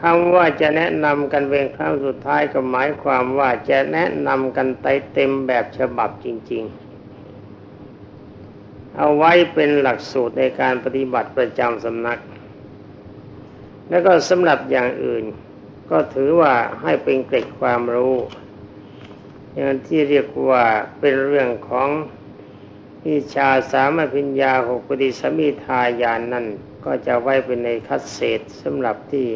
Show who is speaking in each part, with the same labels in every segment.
Speaker 1: คำว่าจะแนะนำกันเป็นครั้งสุดท้ายก็หมายความว่าจะแนะนำกันเต็มแบบฉบับจริง ๆ เอาไว้เป็นหลักสูตรในการปฏิบัติประจำสำนัก แล้วก็สำหรับอย่างอื่น ก็ถือว่าให้เป็นเกร็ดความรู้ อย่างที่เรียกว่าเป็นเรื่องของวิชาสามพิญญาหกปฏิสมิทายานนั่นก็จะไว้เป็นในคัดเศษสำหรับที่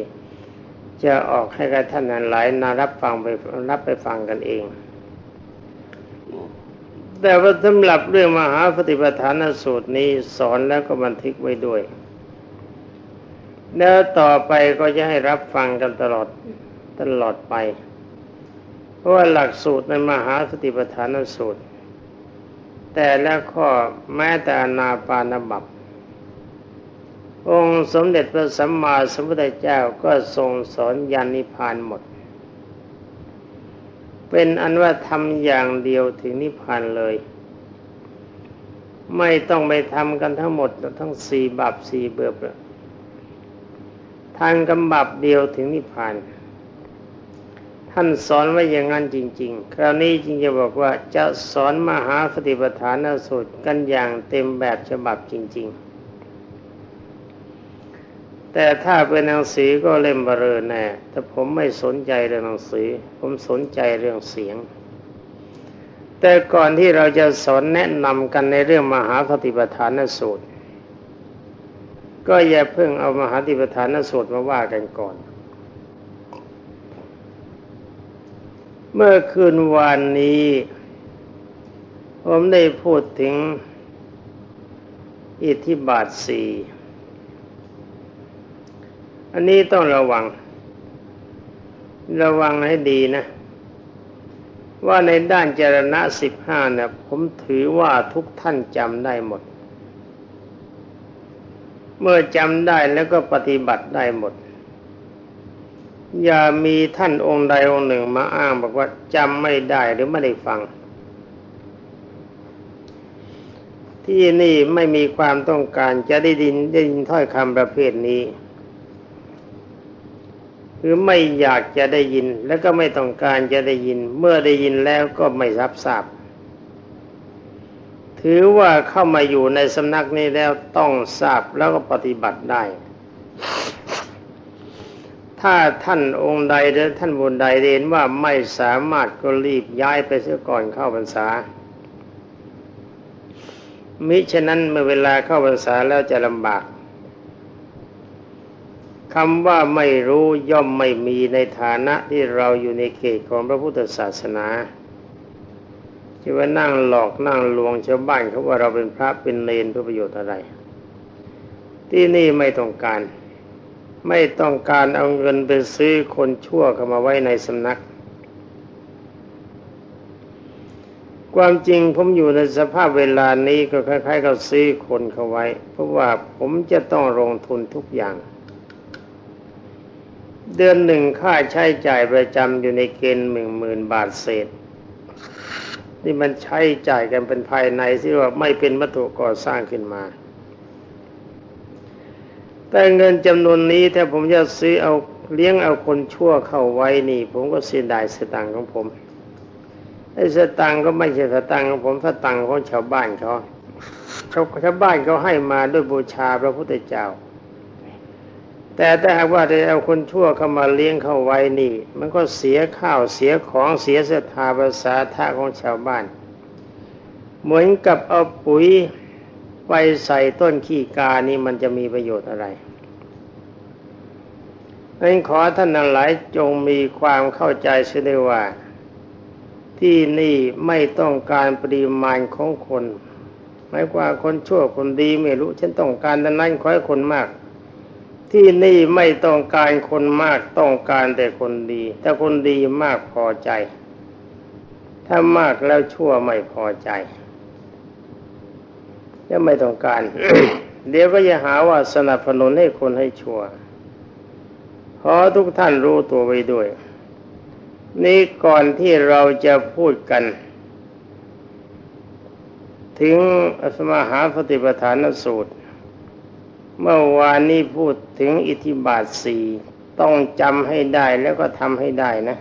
Speaker 1: จะออกให้กับท่านนันหลายนารับฟังไปรับไปฟังกันเอง แต่ว่าสำหรับเรื่องมหาปฏิปทานสูตรนี้สอนแล้วก็บันทึกไว้ด้วย แล้วต่อไปก็จะให้รับฟังกันตลอดตลอดไป เพราะว่าหลักสูตรในมหาสติปัฏฐานสูตร แต่และข้อแม้แต่นาปานบับ องค์สมเด็จพระสัมมาสัมพุทธเจ้าก็ทรงสอนยานิพานหมด เป็นอันว่าทำอย่างเดียวถึงนิพพานเลย ไม่ต้องไปทำกันทั้งหมดทั้งสี่บับสี่เบือบทางกำบับเดียวถึงนิพพาน ท่านสอนไว้อย่างนั้นจริง ๆ คราวนี้จริงจะบอกว่าจะสอนมหาสติปัฏฐานสูตรกันอย่างเต็มแบบฉบับจริง ๆ แต่ถ้าเป็นหนังสือก็เล่มเบรอแน่ แต่ผมไม่สนใจเรื่องหนังสือ ผมสนใจเรื่องเสียง แต่ก่อนที่เราจะสอนแนะนำกันในเรื่องมหาคติปทานสูตร ก็อย่าเพิ่งเอามหาติปทานสูตรมาว่ากันก่อน เมื่อคืนวานนี้ ผมได้พูดถึงอิทธิบาทสี่ อันนี้ต้องระวัง ระวังให้ดีนะ ว่าในด้านจรณะสิบห้าเนี่ยผมถือว่าทุกท่านจำได้หมด เมื่อจำได้แล้วก็ปฏิบัติได้หมด อย่ามีท่านองค์ใดองค์หนึ่งมาอ้างบอกว่าจำไม่ได้หรือไม่ได้ฟังที่นี่ไม่มีความต้องการจะได้ดินได้ยินถ้อยคำประเภทนี้ คือไม่อยากจะได้ยินแล้วก็ไม่ต้องการจะได้ยิน เมื่อได้ยินแล้วก็ไม่รับทราบ ถือว่าเข้ามาอยู่ในสำนักนี้แล้วต้องทราบแล้วก็ปฏิบัติได้ ถ้าท่านองค์ใดหรือท่านบุญใดเรียนว่าไม่สามารถก็รีบย้ายไปเสียก่อนเข้าพรรษา มิฉะนั้นเมื่อเวลาเข้าพรรษาแล้วจะลำบาก คำว่าไม่รู้ย่อมไม่มีในฐานะที่เราอยู่ในเขตของพระพุทธศาสนาจะว่านั่งหลอกนั่งลวงชาวบ้านเขาว่าเราเป็นพระเป็นเลนเพื่อประโยชน์อะไร ที่นี่ไม่ต้องการ ไม่ต้องการเอาเงินไปซื้อคนชั่วเข้ามาไว้ในสำนัก ความจริงผมอยู่ในสภาพเวลานี้ก็คล้ายๆกับซื้อคนเข้าไว้ เพราะว่าผมจะต้องลงทุนทุกอย่าง เดือนหนึ่งค่าใช้จ่ายประจำอยู่ในเกณฑ์หนึ่งหมื่นบาทเศษ นี่มันใช้จ่ายกันเป็นภายในที่ว่าไม่เป็นวัตถุก่อสร้างขึ้นมา แต่เงินจำนวนนี้ถ้าผมจะซื้อเอาเลี้ยงเอาคนชั่วเข้าไว้นี่ ผมก็เสียดายสตังค์ของผมไอ้สตังค์ก็ไม่ใช่สตังค์ของผมสตังค์ของชาวบ้านเขาชาวชาวบ้านเขาให้มาด้วยบูชาพระพุทธเจ้า แต่ถ้าหากว่าจะเอาคนชั่วเข้ามาเลี้ยงเข้าไว้นี่ มันก็เสียข้าวเสียของเสียศรัทธาภาษาท่าของชาวบ้าน เหมือนกับเอาปุ๋ยไปใส่ต้นขี้กานี่มันจะมีประโยชน์อะไรนั้นขอท่านหลายจงมีความเข้าใจเสียด้วยว่า ที่นี่ไม่ต้องการปริมาณของคนไม่ว่าคนชั่วคนดีไม่รู้ ฉันต้องการดังนั้นขอให้คนมาก ที่นี่ไม่ต้องการคนมากต้องการแต่คนดีถ้าคนดีมากพอใจ ถ้ามากแล้วชั่วไม่พอใจจะไม่ต้องการ เดี๋ยวก็จะหาว่าสนับสนุนให้คนให้ชั่วขอทุกท่านรู้ตัวไว้ด้วย นี่ก่อนที่เราจะพูดกัน ถึงอสมหาปฏิปทานสูตร เมื่อวานนี้พูดถึงอิทธิบาทสี่ต้องจำให้ได้แล้วก็ทำให้ได้นะ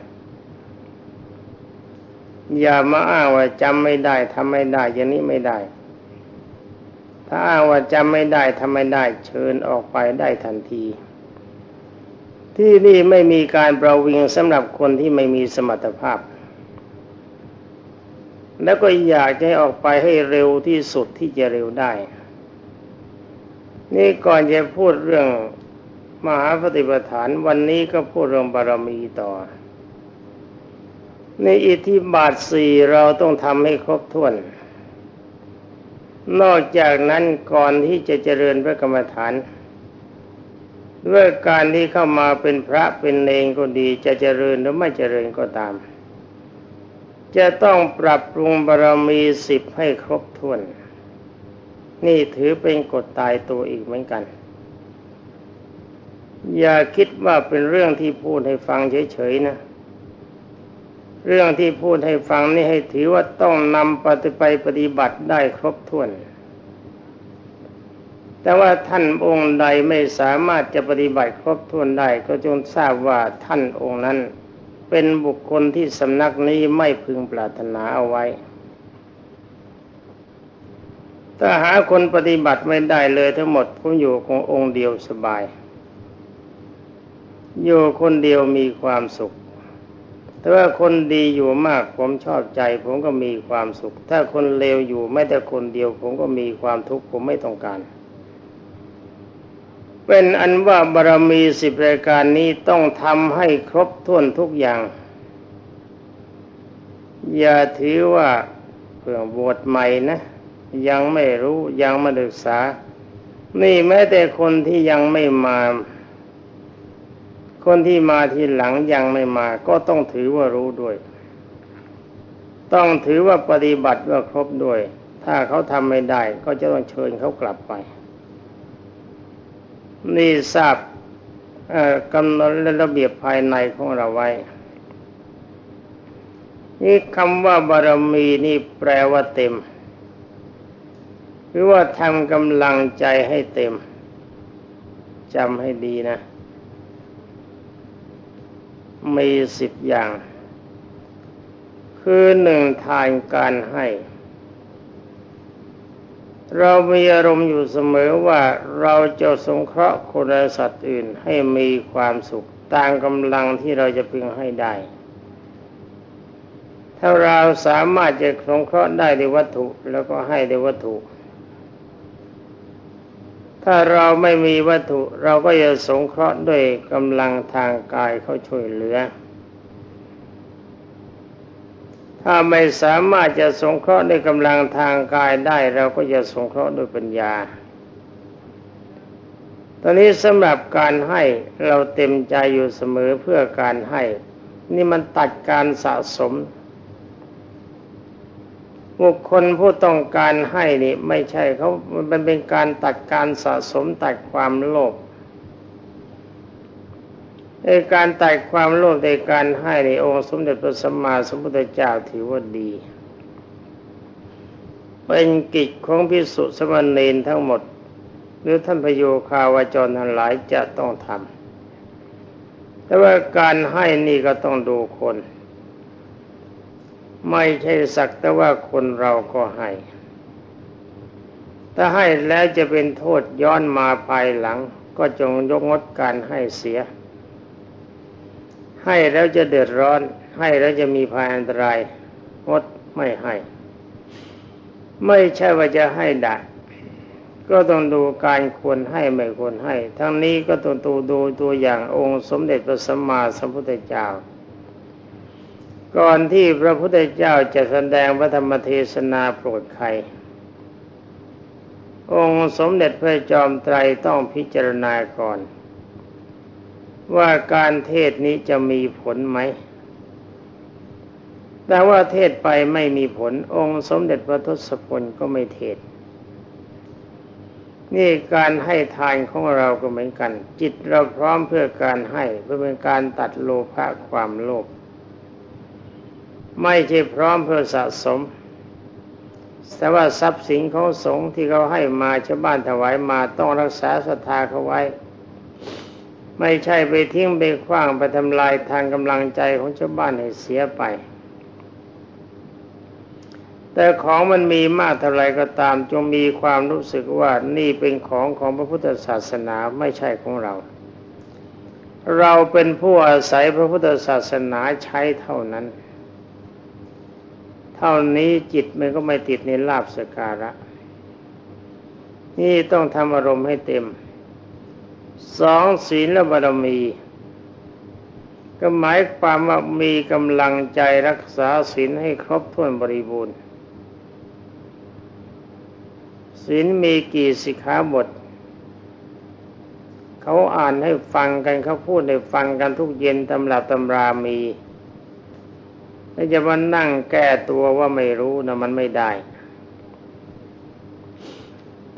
Speaker 1: อย่ามาอ้างว่าจำไม่ได้ทำไม่ได้อย่างนี้ไม่ได้ ถ้าอ้างว่าจำไม่ได้ทำไม่ได้ เชิญออกไปได้ทันที ที่นี่ไม่มีการประวิงสำหรับคนที่ไม่มีสมรรถภาพ แล้วก็อยากจะออกไปให้เร็วที่สุดที่จะเร็วได้ นี่ก่อนจะพูดเรื่องมหาปฏิปทานวันนี้ก็พูดเรื่องบารมีต่อ ในอิทธิบาทสี่เราต้องทำให้ครบถ้วน นอกจากนั้นก่อนที่จะเจริญพระกรรมฐาน ด้วยการที่เข้ามาเป็นพระเป็นเนงก็ดี จะเจริญหรือไม่เจริญก็ตาม จะต้องปรับปรุงบารมีสิบให้ครบถ้วน นี่ถือเป็นกฎตายตัวอีกเหมือนกัน อย่าคิดว่าเป็นเรื่องที่พูดให้ฟังเฉยๆนะ เรื่องที่พูดให้ฟังนี่ให้ถือว่าต้องนำปฏิไปปฏิบัติได้ครบถ้วน แต่ว่าท่านองค์ใดไม่สามารถจะปฏิบัติครบถ้วนได้ ก็จงทราบว่าท่านองค์นั้น เป็นบุคคลที่สำนักนี้ไม่พึงปรารถนาเอาไว้ ถ้าหาคนปฏิบัติไม่ได้เลยทั้งหมดผมอยู่ขององค์เดียวสบาย อยู่คนเดียวมีความสุข แต่ว่าคนดีอยู่มากผมชอบใจ ผมก็มีความสุข ถ้าคนเลวอยู่ไม่แต่คนเดียว ผมก็มีความทุกข์ผมไม่ต้องการ เป็นอันว่าบารมีสิบรายการนี้ต้องทำให้ครบถ้วนทุกอย่าง อย่าถือว่าเพื่อบวชใหม่นะ ยังไม่รู้ยังไม่ศึกษา นี่แม้แต่คนที่ยังไม่มา คนที่มาทีหลังยังไม่มา ก็ต้องถือว่ารู้ด้วย ต้องถือว่าปฏิบัติว่าครบด้วย ถ้าเขาทำไม่ได้ ก็จะต้องเชิญเขากลับไป นี่ทราบกำหนดและระเบียบภายในของเราไว้นี่คำว่าบารมีนี่แปลว่าเต็ม หรือว่าทำกำลังใจให้เต็มจำให้ดีนะ มีสิบอย่าง คือหนึ่งทานการให้ เรามีอารมณ์อยู่เสมอว่าเราจะสงเคราะห์คนและสัตว์อื่นให้มีความสุขตามกำลังที่เราจะพึงให้ได้ ถ้าเราสามารถจะสงเคราะห์ได้ในวัตถุแล้วก็ให้ในวัตถุ ถ้าเราไม่มีวัตถุเราก็จะสงเคราะห์ด้วยกำลังทางกายเขาช่วยเหลือ ถ้าไม่สามารถจะสงเคราะห์ด้วยกำลังทางกายได้ เราก็จะสงเคราะห์ด้วยปัญญา ตอนนี้สำหรับการให้เราเต็มใจอยู่เสมอเพื่อการให้ นี่มันตัดการสะสม บุคคลผู้ต้องการให้นี่ไม่ใช่เขามันเป็นการตัดการสะสมตัดความโลภในการตัดความโลภในการให้ในองค์สมเด็จพระสัมมาสัมพุทธเจ้าถือว่าดี เป็นกิจของพิสุสมณีนทั้งหมด หรือท่านพโยคาวาจรทั้งหลายจะต้องทำแต่ว่าการให้นี่ก็ต้องดูคน ไม่ใช่สักแต่ว่าคนเราก็ให้ ถ้าให้แล้วจะเป็นโทษย้อนมาภายหลัง ก็จงยกงดการให้เสีย ให้แล้วจะเดือดร้อน ให้แล้วจะมีภัยอันตรายงดไม่ให้ ไม่ใช่ว่าจะให้ได้ก็ต้องดูการควรให้ไม่ควรให้ ทั้งนี้ก็ต้องดูดูตัวอย่างองค์สมเด็จพระสัมมาสัมพุทธเจ้า ก่อนที่พระพุทธเจ้าจะแสดงพระธรรมเทศนาโปรดใคร องค์สมเด็จพระจอมไตรต้องพิจารณาก่อน ว่าการเทศนี้จะมีผลไหม แต่ว่าเทศไปไม่มีผล องค์สมเด็จพระทศพลก็ไม่เทศ นี่การให้ทานของเราก็เหมือนกัน จิตเราพร้อมเพื่อการให้เพื่อเป็นการตัดโลภะความโลภ ไม่ใช่พร้อมเพื่อสะสม แต่ว่าทรัพย์สินของสงฆ์ที่เขาให้มาชาวบ้านถวายมาต้องรักษาศรัทธาเขาไว้ ไม่ใช่ไปทิ้งไปขว้างไปทำลายทางกำลังใจของชาวบ้านให้เสียไป แต่ของมันมีมากเท่าไรก็ตามจงมีความรู้สึกว่านี่เป็นของของพระพุทธศาสนาไม่ใช่ของเราเราเป็นผู้อาศัยพระพุทธศาสนาใช้เท่านั้น เท่านี้จิตมันก็ไม่ติดในลาบสการะ นี่ต้องทำอารมณ์ให้เต็มสองศีลและบารมี ก็หมายความว่ามีกำลังใจรักษาศีลให้ครบถ้วนบริบูรณ์ศีลมีกี่สิกขาบท เขาอ่านให้ฟังกันเขาพูดให้ฟังกันทุกเย็นตำรับตำรามี ถ้าจะมานั่งแก้ตัวว่าไม่รู้นะมันไม่ได้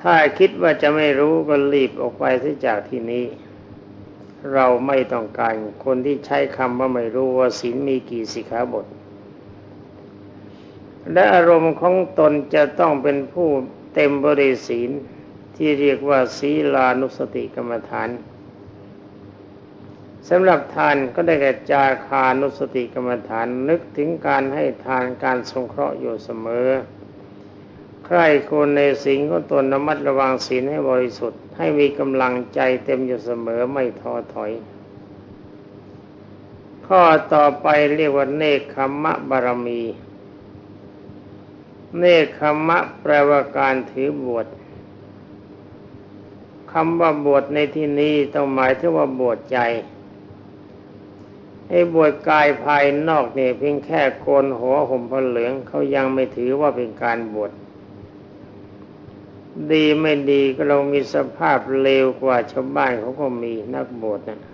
Speaker 1: ถ้าคิดว่าจะไม่รู้ก็รีบออกไปที่จากที่นี้ เราไม่ต้องการคนที่ใช้คำว่าไม่รู้ว่าศีลมีกี่สิกขาบท และอารมณ์ของตนจะต้องเป็นผู้เต็มบริศีลที่เรียกว่าศีลานุสติกรรมฐาน สำหรับทานก็ได้แก่จาคานุสติกรรมฐานนึกถึงการให้ทานการสงเคราะห์อยู่เสมอ ใครคนในสิ่งของตนระมัดระวังศีลให้บริสุทธิ์ ให้มีกำลังใจเต็มอยู่เสมอไม่ท้อถอย ข้อต่อไปเรียกว่าเนคขมะบารมี เนคขมะแปลว่าการถือบวชคำว่าบวชในที่นี้ต้องหมายถึงว่าบวชใจ ไอ้บวชกายภายนอกเนี่ยเพียงแค่โกนหัวห่มผ้าเหลืองเขายังไม่ถือว่าเป็นการบวชดีไม่ดีก็เรามีสภาพเลวกว่าชาวบ้านเขาก็มีนักบวชนะ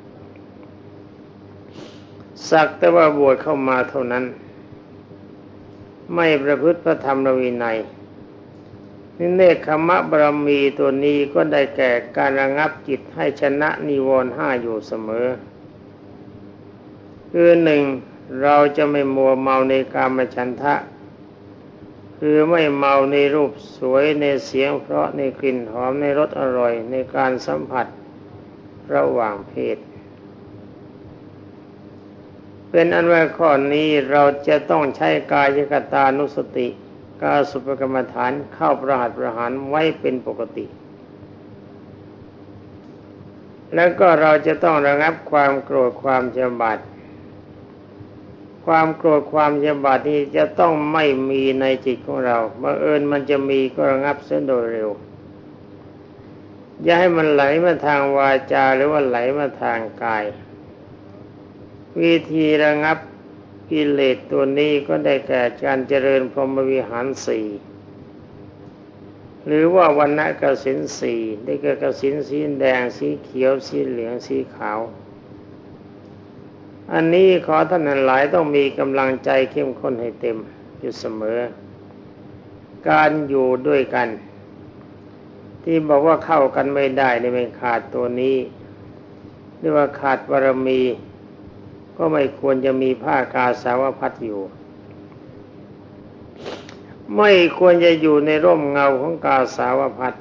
Speaker 1: สักแต่ว่าบวชเข้ามาเท่านั้น ไม่ประพฤติพระธรรมวินัยนี่เนคขมะบรมีตัวนี้ก็ได้แก่การระงับจิตให้ชนะนิวรณ์ห้าอยู่เสมอ คือหนึ่งเราจะไม่มัวเมาในกามฉันทะ คือไม่เมาในรูปสวยในเสียงเพราะในกลิ่นหอมในรสอร่อยในการสัมผัสระหว่างเพศ เป็นอันว่าข้อนี้เราจะต้องใช้กายกตานุสติกาสุปกรรมฐานเข้าประหัตประหารไว้เป็นปกติ แล้วก็เราจะต้องระงับความโกรธความเจำบัด ความโกรธความยบาดนี้จะต้องไม่มีในจิตของเราบังเอิญมันจะมีก็ระงับเส้นโดยเร็ว อย่าให้มันไหลมาทางวาจาหรือว่าไหลมาทางกาย วิธีระงับกิเลสตัวนี้ก็ได้แก่การเจริญพรหมวิหารสี่หรือว่าวันณะกสินสี่ได้แก่กสินสีแดงสีเขียวสีเหลืองสีขาว อันนี้ขอท่านหลายต้องมีกำลังใจเข้มข้นให้เต็มอยู่เสมอ การอยู่ด้วยกัน ที่บอกว่าเข้ากันไม่ได้ในไม่ขาดตัวนี้หรือว่าขาดบารมี ก็ไม่ควรจะมีผ้ากาสาวพัดอยู่ ไม่ควรจะอยู่ในร่มเงาของกาสาวพัด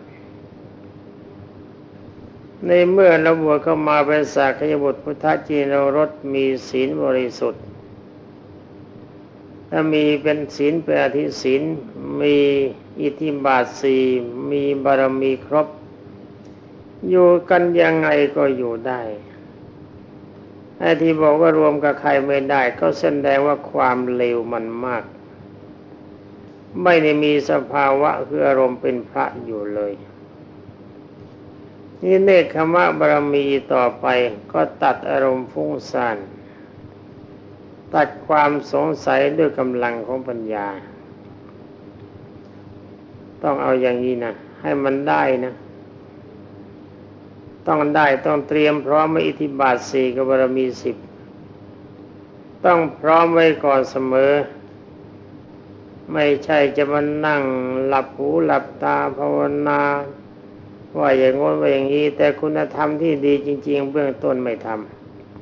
Speaker 1: ในเมื่อเราบวชเข้ามาเป็นสากยบุตรพุทธจีนรสมีศีลบริสุทธิ์ถ้ามีเป็นศีลเป็นอธิศีลมีอิทธิบาทสีมีบารมีครบ อยู่กันยังไงก็อยู่ได้ไอ้ที่บอกว่ารวมกับใครไม่ได้ ก็แสดงว่าความเลวมันมาก ไม่ได้มีสภาวะคืออารมณ์เป็นพระอยู่เลย นี่เนคขมะบารมีต่อไปก็ตัดอารมณ์ฟุ้งซ่านตัดความสงสัยด้วยกำลังของปัญญา ต้องเอาอย่างนี้นะ ให้มันได้นะ ต้องได้ต้องเตรียมพร้อมไว้อิทธิบาทสี่กับบารมีสิบต้องพร้อมไว้ก่อนเสมอ ไม่ใช่จะมานั่งหลับหูหลับตาภาวนา ว่าอย่างงน้นว่าอย่างนี้ แต่คุณธรรมที่ดีจริง ๆ เบื้องต้นไม่ท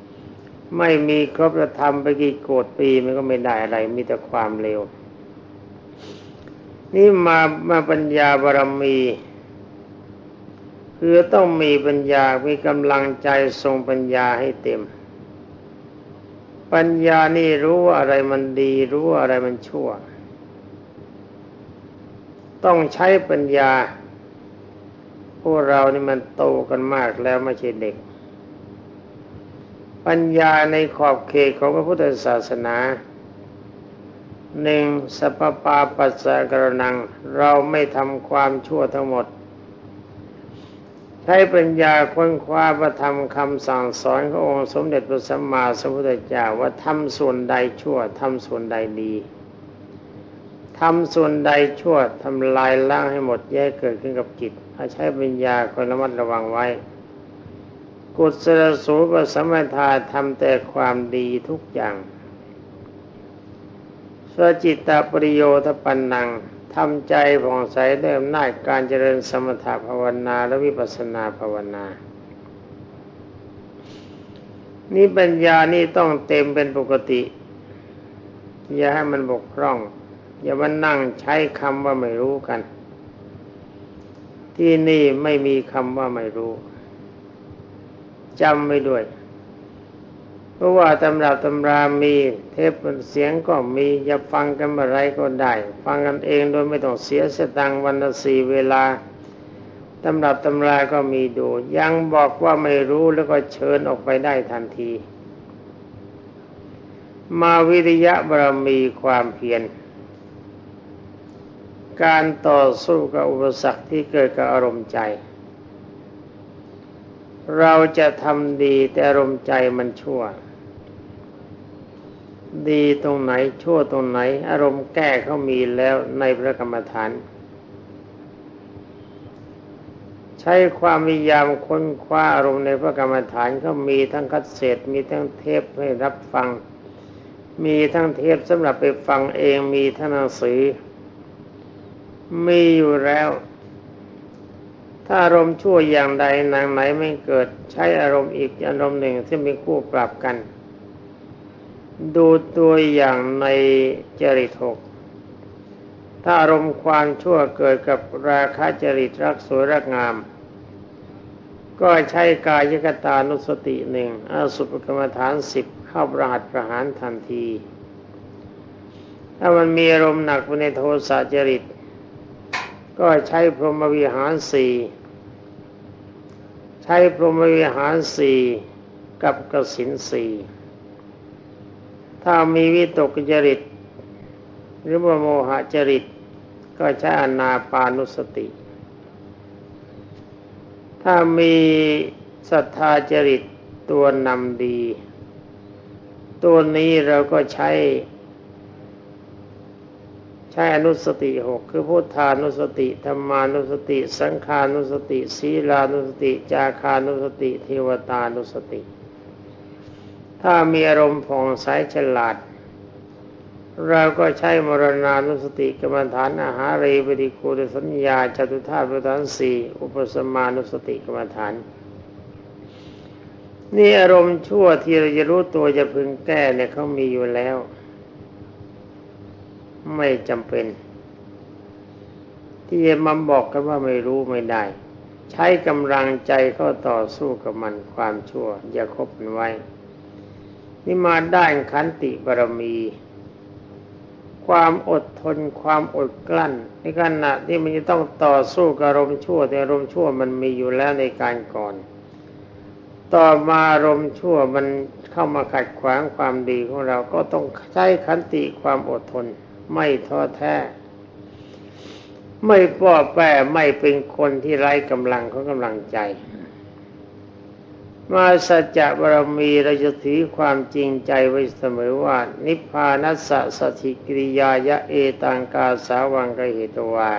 Speaker 1: ำไม่มีครบธรรมไปกี่โกดปีมันก็ไม่ได้อะไร มีแต่ความเร็ว นี่มามาปัญญาบารมีคือต้องมีปัญญา มีกำลังใจทรงปัญญาให้เต็ม ปัญญานี่รู้ว่าอะไรมันดี รู้ว่าอะไรมันชั่ว ต้องใช้ปัญญา วกเรานี่มันโตกันมากแล้วไม่ใช่เด็ก ปัญญาในขอบเขตของพระพุทธศาสนาหนึ่งสัพปาปัสสะกรนัง เราไม่ทำความชั่วทั้งหมด ใช้ปัญญาค้นคว้าประธรรมคำสั่งสอนขององค์สมเด็จพระสัมมาสัมพุทธเจ้าว่าทำส่วนใดชั่วทำส่วนใดดีทำส่วนใดชั่วทำลายล้างให้หมดแยกเกิดขึ้นกับจิต อาใช้ปัญญาคอยระมัดระวังไว้ กุศลสูปสมัทาทำแต่ความดีทุกอย่างสจิตตปริโยทปันนังทำใจผ่องใสด้วยอำนาจการเจริญสมถภาวนาและวิปัสนาภาวนา นี่ปัญญานี่ต้องเต็มเป็นปกติ อย่าให้มันบกพร่อง อย่ามานั่งใช้คำว่าไม่รู้กัน ที่นี่ไม่มีคำว่าไม่รู้จำไว้ด้วย เพราะว่าตำราตำรามี เทปเสียงก็มีจะฟังกันเมื่อไรก็ได้ ฟังกันเองโดยไม่ต้องเสียสตังวันละสี่เวลาตำรับตำราก็มีดู ยังบอกว่าไม่รู้แล้วก็เชิญออกไปได้ทันที มาวิริยะบารมีความเพียร การต่อสู้กับอุปสรรคที่เกิดกับอารมณ์ใจ เราจะทำดีแต่อารมณ์ใจมันชั่ว ดีตรงไหนชั่วตรงไหน อารมณ์แก้เขามีแล้วในพระกรรมฐาน ใช้ความพยายามค้นคว้าอารมณ์ในพระกรรมฐานเขามีทั้งคัดเศษมีทั้งเทปให้รับฟัง มีทั้งเทปสำหรับไปฟังเองมีทั้งหนังสือ มีอยู่แล้ว ถ้าอารมณ์ชั่วอย่างใดนางไหนไม่เกิด ใช้อารมณ์อีกอารมณ์หนึ่งที่มีคู่ปรับกัน ดูตัวอย่างในจริตหกถ้าอารมณ์ความชั่วเกิดกับราคะจริตรักสวยรักงาม ก็ใช้กายกตานุสติหนึ่งอสุปกรรมฐานสิบเข้าประหัตประหารทันที ถ้ามันมีอารมณ์หนักในโทสะจริต ก็ใช้พรหมวิหารสี่ใช้พรหมวิหารสี่กับกสินสี่ถ้ามีวิตกจริต หรือว่าโมหจริต ก็ใช้อนาปานุสติ ถ้ามีศรัทธาจริตตัวนำดี ตัวนี้เราก็ใช้ ใช้อนุสติหกคือพุทธานุสติธรรมานุสติ สังขานุสติ ศีลานุสติ จาคานุสติ เทวตานุสติ ถ้ามีอารมณ์ผ่องใสฉลาด เราก็ใช้มรณานุสติกรรมฐานอาหารเรปฏิคูลสัญญาจตุธาตุประธานสี่อุปสมานุสติกรรมฐานนี่อารมณ์ชั่วที่เราจะรู้ตัวจะพึงแก้เนี่ยเขามีอยู่แล้ว ไม่จำเป็น ที่จะมาบอกกันว่าไม่รู้ไม่ได้ ใช้กำลังใจเข้าต่อสู้กับมันความชั่ว อย่าคบมันไว้ นี่มาได้ขันติบารมี ความอดทนความอดกลั้น ในขณะที่มันจะต้องต่อสู้กับอารมณ์ชั่ว แต่อารมณ์ชั่วมันมีอยู่แล้วในการก่อน ต่อมารมณ์ชั่วมันเข้ามาขัดขวางความดีของเราก็ต้องใช้ขันติความอดทน ไม่ท้อแท้ ไม่ป้อแปรไม่เป็นคนที่ไร้กำลังของกำลังใจ มาสัจจะบารมีเราจะถือความจริงใจไว้เสมอว่า นิพพานัสสะสถิกิริยายะเอตังกาสาวังกเหตวา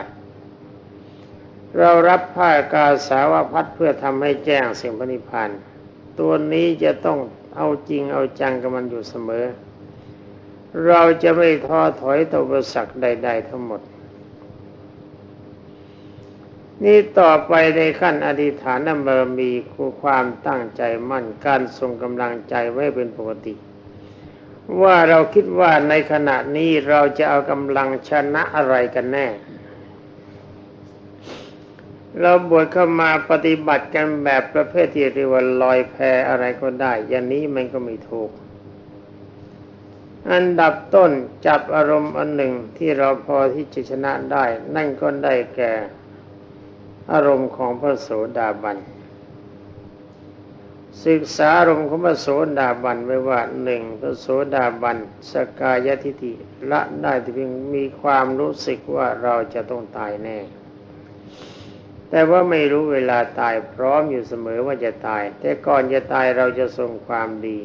Speaker 1: เรารับผ้ากาสาวพัดเพื่อทำให้แจ้งสิ่งพระนิพพานตัวนี้จะต้องเอาจริงเอาจังกับมันอยู่เสมอ เราจะไม่ท้อถอยต่ออุปสรรคใด ๆ ทั้งหมด นี่ต่อไปในขั้นอธิษฐานบารมีคือความตั้งใจมั่นการทรงกำลังใจไว้เป็นปกติ ว่าเราคิดว่าในขณะนี้เราจะเอากำลังชนะอะไรกันแน่ เราบวชเข้ามาปฏิบัติกันแบบประเภทที่เรียกว่าลอยแพอะไรก็ได้ อย่างนี้มันก็ไม่ถูก อันดับต้นจับอารมณ์อันหนึ่งที่เราพอที่จะชนะได้ นั่นก็ได้แก่อารมณ์ของพระโสดาบัน ศึกษาอารมณ์ของพระโสดาบันไว้ว่าหนึ่งพระโสดาบัน สกายทิฏฐิละได้ที่เพียงมีความรู้สึกว่าเราจะต้องตายแน่ แต่ว่าไม่รู้เวลาตายพร้อมอยู่เสมอว่าจะตาย แต่ก่อนจะตายเราจะทรงความดี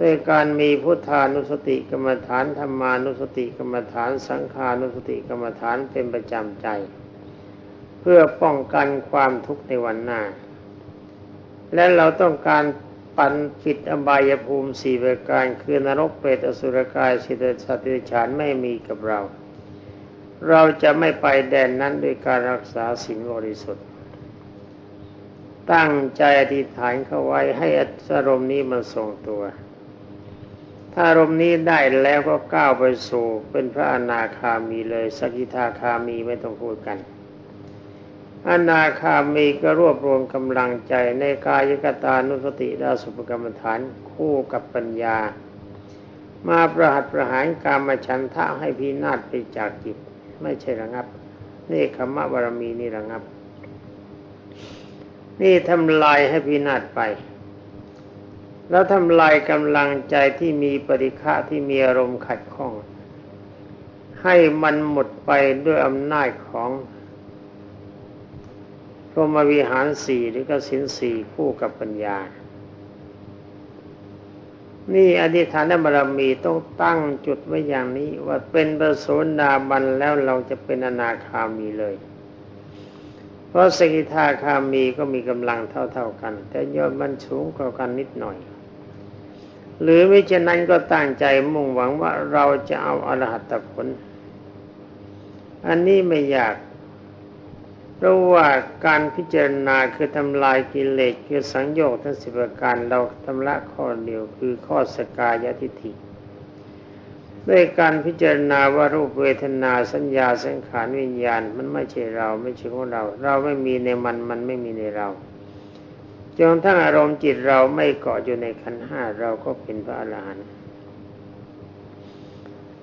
Speaker 1: ด้วยการมีพุทธานุสติกรรมฐานธรรมานุสติกรรมฐานสังขานุสติกรรมฐานเป็นประจำใจ เพื่อป้องกันความทุกข์ในวันหน้า และเราต้องการปันปิดอบายภูมิสี่ประการคือนรกเปรตอสุรกายสิทธิสัตว์ฉานไม่มีกับเรา เราจะไม่ไปแดนนั้นด้วยการรักษาศีลบริสุทธิ์ ตั้งใจอธิษฐานเข้าไว้ให้อารมณ์นี้มันทรงตัว ถ้าอารมณ์นี้ได้แล้วก็ก้าวไปสู่เป็นพระอนาคามีเลยสกิทาคามีไม่ต้องพูดกัน อนาคามีก็รวบรวมกำลังใจในกายกตานุสติดาสุปกรรมฐานคู่กับปัญญา มาประหัตประหารกามฉันทะให้พินาศไปจากจิต ไม่ใช่ระงับ นี่ขมะบารมีนี่ระงับ นี่ทำลายให้พินาศไป แล้วทำลายกำลังใจที่มีปริฆะที่มีอารมณ์ขัดข้อง ให้มันหมดไปด้วยอำนาจของรมวิหารสี่หรือก็สินสี่คู่กับปัญญา นี่อธิษฐานบารมีต้องตั้งจุดไว้อย่างนี้ว่าเป็นประโสดาบันแล้วเราจะเป็นอนาคามีเลย เพราะสกิทาคามีก็มีกำลังเท่าๆกัน แต่ยอดมันสูงกว่ากันนิดหน่อย หรือไม่เช่นนั้นก็ตั้งใจมุ่งหวังว่าเราจะเอาอรหัตผล อันนี้ไม่ยากเพราะว่าการพิจารณาคือทำลายกิเลสคือสังโยชน์ทั้งสิบประการเราทำละข้อเดียวคือข้อสกายทิฏฐิด้วยการพิจารณาว่ารูปเวทนาสัญญาสังขารวิญญาณ มันไม่ใช่เราไม่ใช่ของเรา เราไม่มีในมันมันไม่มีในเรา จนทั้งอารมณ์จิตเราไม่เกาะอยู่ในขันห้าเราก็เป็นพระอรหันต์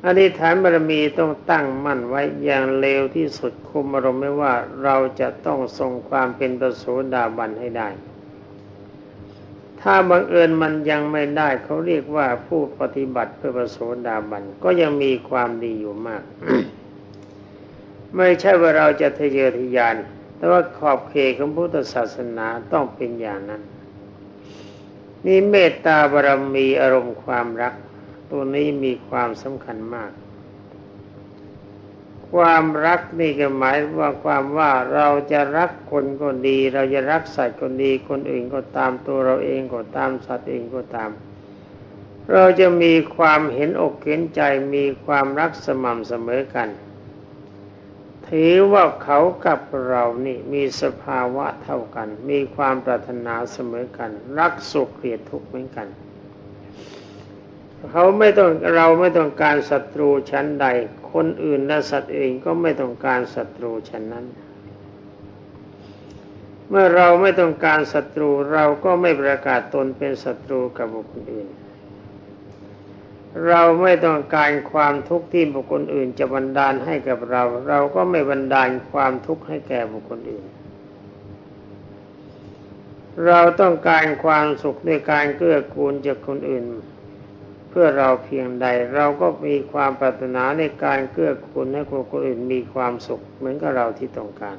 Speaker 1: อธิษฐานบารมีต้องตั้งมั่นไว้อย่างเร็วที่สุดคุมอารมณ์ไม่ว่าเราจะต้องทรงความเป็นประโสดาบันให้ได้ ถ้าบังเอิญมันยังไม่ได้เขาเรียกว่าผู้ปฏิบัติเพื่อประโสดาบันก็ยังมีความดีอยู่มาก ไม่ใช่ว่าเราจะทะเยอทะยาน แต่ว่าขอบเขตของพุทธศาสนาต้องเป็นอย่างนั้น นี่เมตตาบารมีอารมณ์ความรัก ตัวนี้มีความสำคัญมาก ความรักนี่ก็หมายว่าความว่าเราจะรักคนก็ดี เราจะรักสัตว์ก็ดี คนอื่นก็ตามตัวเราเองก็ตามสัตว์เองก็ตาม เราจะมีความเห็นอกเห็นใจมีความรักสม่ำเสมอกัน ถือว่าเขากับเรานี่มีสภาวะเท่ากัน มีความปรารถนาเสมอกัน รักสุขเกลียดทุกข์เหมือนกัน เขาไม่ต้องเราไม่ต้องการศัตรูชั้นใด คนอื่นและสัตว์เองก็ไม่ต้องการศัตรูชั้นนั้น เมื่อเราไม่ต้องการศัตรูเราก็ไม่ประกาศตนเป็นศัตรูกับบุคคลอื่น เราไม่ต้องการความทุกข์ที่บุคคลอื่นจะบันดาลให้กับเรา เราก็ไม่บันดาลความทุกข์ให้แก่บุคคลอื่น เราต้องการความสุขด้วยการเกื้อกูลจากคนอื่น เพื่อเราเพียงใด เราก็มีความปรารถนาในการเกื้อกูลให้คนอื่นมีความสุขเหมือนกับเราที่ต้องการ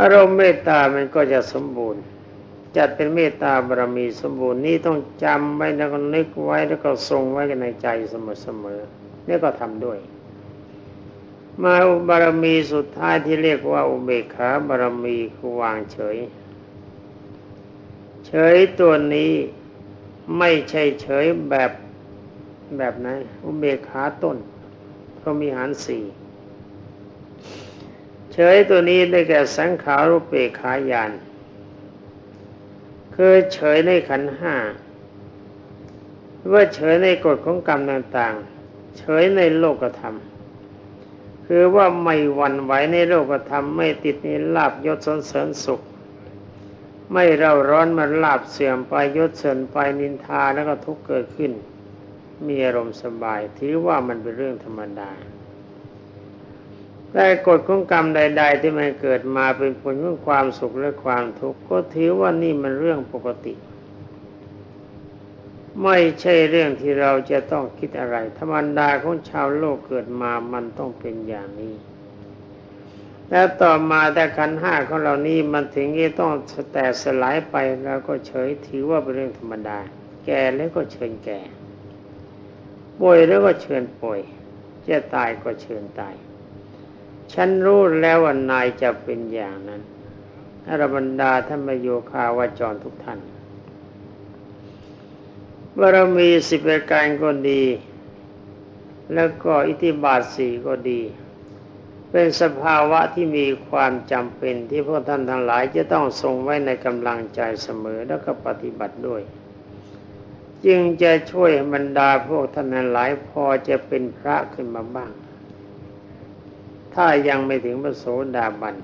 Speaker 1: อารมณ์เมตตามันก็จะสมบูรณ์ จัดเป็นเมตตาบารมีสมบูรณ์นี่ต้องจำไว้แล้วก็นึกไว้แล้วก็ทรงไว้กันในใจเสมอๆนี่ก็ทำด้วย มาบารมีสุดท้ายที่เรียกว่าอุเบกขาบารมีคือวางเฉย เฉยตัวนี้ไม่ใช่เฉยแบบแบบไหนอุเบกขาต้นก็มีหารสี่เฉยตัวนี้ได้แก่สังขารุเปกขายาน คือเฉยในขันห้าว่าเฉยในกฎของกรรมต่างๆ เฉยในโลกธรรม คือว่าไม่หวั่นไหวในโลกธรรม ไม่ติดในลาบยศสนเสริญสุข ไม่เร่าร้อนมันลาบเสื่อมไปยศเสื่อมไปนินทาแล้วก็ทุกเกิดขึ้น มีอารมณ์สบาย ถือว่ามันเป็นเรื่องธรรมดา แต่กฎของกรรมใด ๆ ที่มันเกิดมาเป็นผลของความสุขและความทุกข์ก็ถือว่านี่มันเรื่องปกติ ไม่ใช่เรื่องที่เราจะต้องคิดอะไร ธรรมดาของชาวโลกเกิดมามันต้องเป็นอย่างนี้ แล้วต่อมาแต่ขันห้าของเรานี้มันถึงที่ต้องแตกสลายไปเราก็เฉยถือว่าเป็นเรื่องธรรมดา แก่แล้วก็เชิญแก่ป่วยแล้วก็เชิญป่วยจะตายก็เชิญตาย ฉันรู้แล้วว่านายจะเป็นอย่างนั้นอรบรรดาท่านมโยคาวาจรทุกท่านบารมีสิบประการก็ดี แล้วก็อิทธิบาทสี่ก็ดี เป็นสภาวะที่มีความจำเป็นที่พวกท่านทั้งหลายจะต้องทรงไว้ในกำลังใจเสมอแล้วก็ปฏิบัติด้วย จึงจะช่วยบรรดาพวกท่านทั้งหลายพอจะเป็นพระขึ้นมาบ้าง ถ้ายังไม่ถึงพระโสดาบัน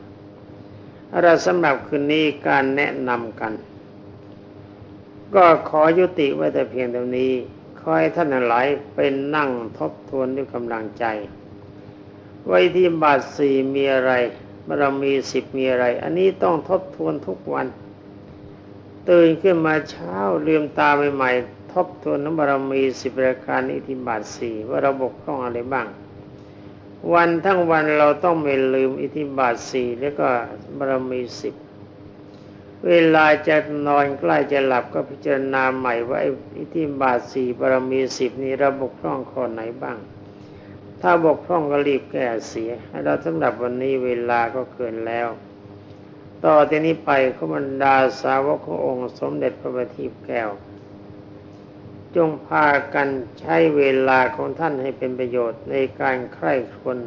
Speaker 1: เราสำหรับคืนนี้การแนะนำกัน ก็ขอยุติไว้แต่เพียงเท่านี้ขอให้ท่านหลายเป็นนั่งทบทวนด้วยกำลังใจ ไว้ที่บาทสี่มีอะไรบารมีสิบมีอะไร อันนี้ต้องทบทวนทุกวันตื่นขึ้นมาเช้าลืมตาใหม่ๆทบทวนน้ำบารมีสิบรายการอิทธิบาทสี่ว่าเราบกพร่องอะไรบ้าง วันทั้งวันเราต้องไม่ลืมอิทธิบาทสี่แล้วก็บารมีสิบเวลาจะนอนใกล้จะหลับก็พิจารณาใหม่ว่าอิทธิบาทสี่บารมีสิบนี้เราบกพร่องข้อไหนบ้าง ถ้าบกพร่องก็รีบแก้เสียเราสำหรับวันนี้เวลาก็เกินแล้ว ต่อจากนี้ไปขบันดาสาวกขององค์สมเด็จพระบัณฑิตแก้ว จงพากันใช้เวลาของท่านให้เป็นประโยชน์ในการใคร่ครวญ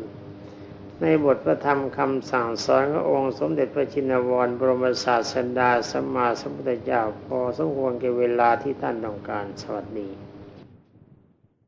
Speaker 1: ในบทพระธรรมคำสั่งสอนขององค์สมเด็จพระชินวรบรมศาสดาสัมมาสัมพุทธเจ้าพอสมควรแก่เวลาที่ท่านต้องการสวัสดี